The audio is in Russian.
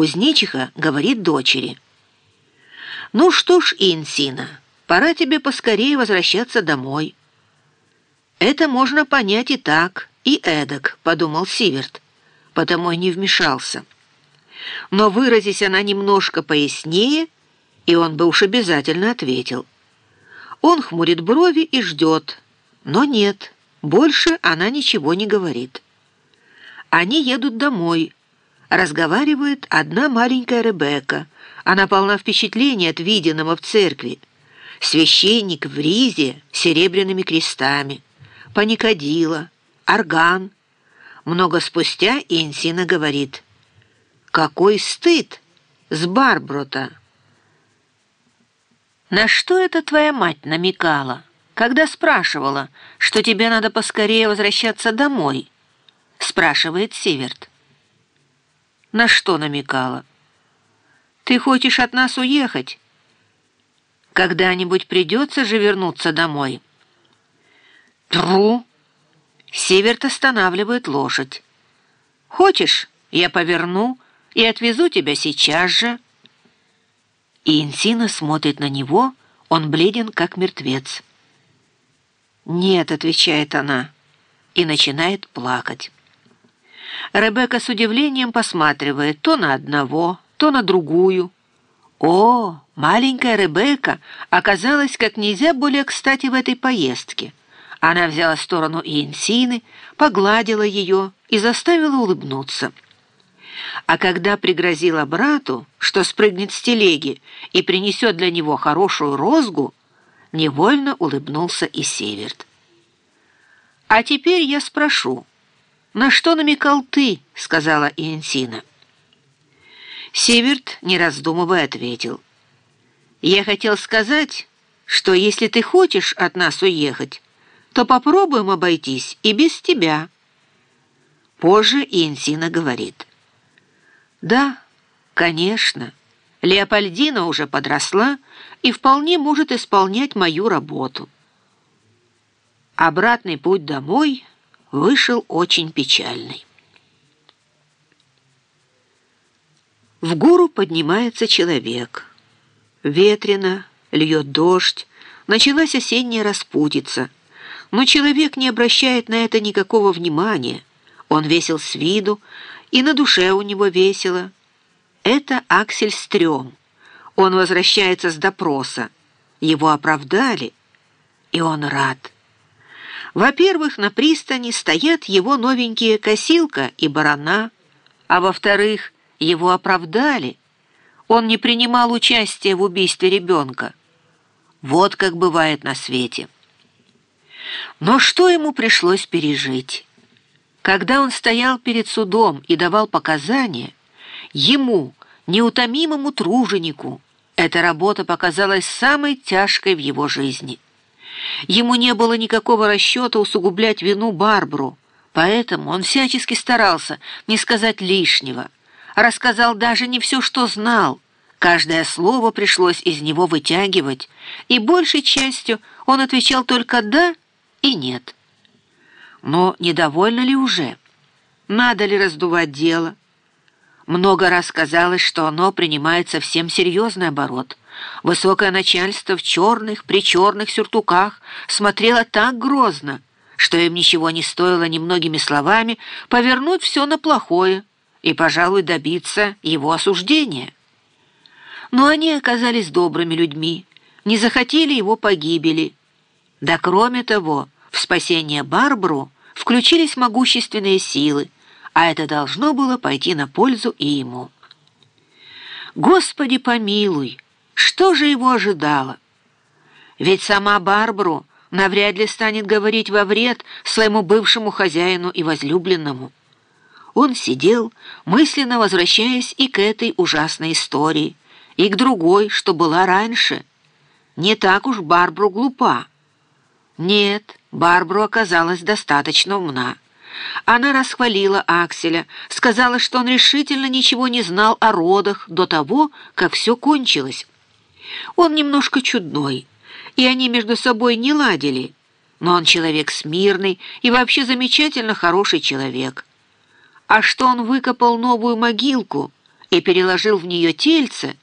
Кузнечиха говорит дочери. «Ну что ж, Инсина, пора тебе поскорее возвращаться домой». «Это можно понять и так, и эдак», — подумал Сиверт, потому и не вмешался. Но выразись она немножко пояснее, и он бы уж обязательно ответил. Он хмурит брови и ждет, но нет, больше она ничего не говорит. Они едут домой. Разговаривает одна маленькая Ребекка. Она полна впечатлений от виденного в церкви. Священник в ризе с серебряными крестами, паникадила, орган. Много спустя Инсина говорит, «Какой стыд с Барброта!» «На что это твоя мать намекала, когда спрашивала, что тебе надо поскорее возвращаться домой?» спрашивает Северт. На что намекала? Ты хочешь от нас уехать? Когда-нибудь придется же вернуться домой. Тру! Северт останавливает лошадь. Хочешь, я поверну и отвезу тебя сейчас же? И Инсина смотрит на него, он бледен, как мертвец. «Нет», — отвечает она, и начинает плакать. Ребекка с удивлением посматривает то на одного, то на другую. О, маленькая Ребекка оказалась как нельзя более кстати в этой поездке. Она взяла сторону Иенсины, погладила ее и заставила улыбнуться. А когда пригрозила брату, что спрыгнет с телеги и принесет для него хорошую розгу, невольно улыбнулся и Северт. «А теперь я спрошу, «На что намекал ты?» — сказала Иенсина. Северт, не раздумывая, ответил. «Я хотел сказать, что если ты хочешь от нас уехать, то попробуем обойтись и без тебя». Позже Иенсина говорит. «Да, конечно, Леопольдина уже подросла и вполне может исполнять мою работу». Обратный путь домой — вышел очень печальный. В гору поднимается человек. Ветрено, льет дождь, началась осенняя распутица. Но человек не обращает на это никакого внимания. Он весел с виду, и на душе у него весело. Это Аксель Стрём. Он возвращается с допроса. Его оправдали, и он рад. Во-первых, на пристани стоят его новенькие косилка и барана, а во-вторых, его оправдали. Он не принимал участия в убийстве ребенка. Вот как бывает на свете. Но что ему пришлось пережить? Когда он стоял перед судом и давал показания, ему, неутомимому труженику, эта работа показалась самой тяжкой в его жизни – Ему не было никакого расчета усугублять вину Барбару, поэтому он всячески старался не сказать лишнего. Рассказал даже не все, что знал. Каждое слово пришлось из него вытягивать, и большей частью он отвечал только «да» и «нет». Но недовольна ли уже? Надо ли раздувать дело? Много раз казалось, что оно принимает совсем серьезный оборот. Высокое начальство в черных, причерных сюртуках смотрело так грозно, что им ничего не стоило немногими словами повернуть все на плохое и, пожалуй, добиться его осуждения. Но они оказались добрыми людьми, не захотели его погибели. Да кроме того, в спасение Барбару включились могущественные силы, а это должно было пойти на пользу и ему. «Господи помилуй!» Что же его ожидало? Ведь сама Барбару навряд ли станет говорить во вред своему бывшему хозяину и возлюбленному. Он сидел, мысленно возвращаясь и к этой ужасной истории, и к другой, что была раньше. Не так уж Барбару глупа. Нет, Барбару оказалась достаточно умна. Она расхвалила Акселя, сказала, что он решительно ничего не знал о родах до того, как все кончилось. Он немножко чудной, и они между собой не ладили, но он человек смирный и вообще замечательно хороший человек. А что он выкопал новую могилку, и переложил в нее тельце,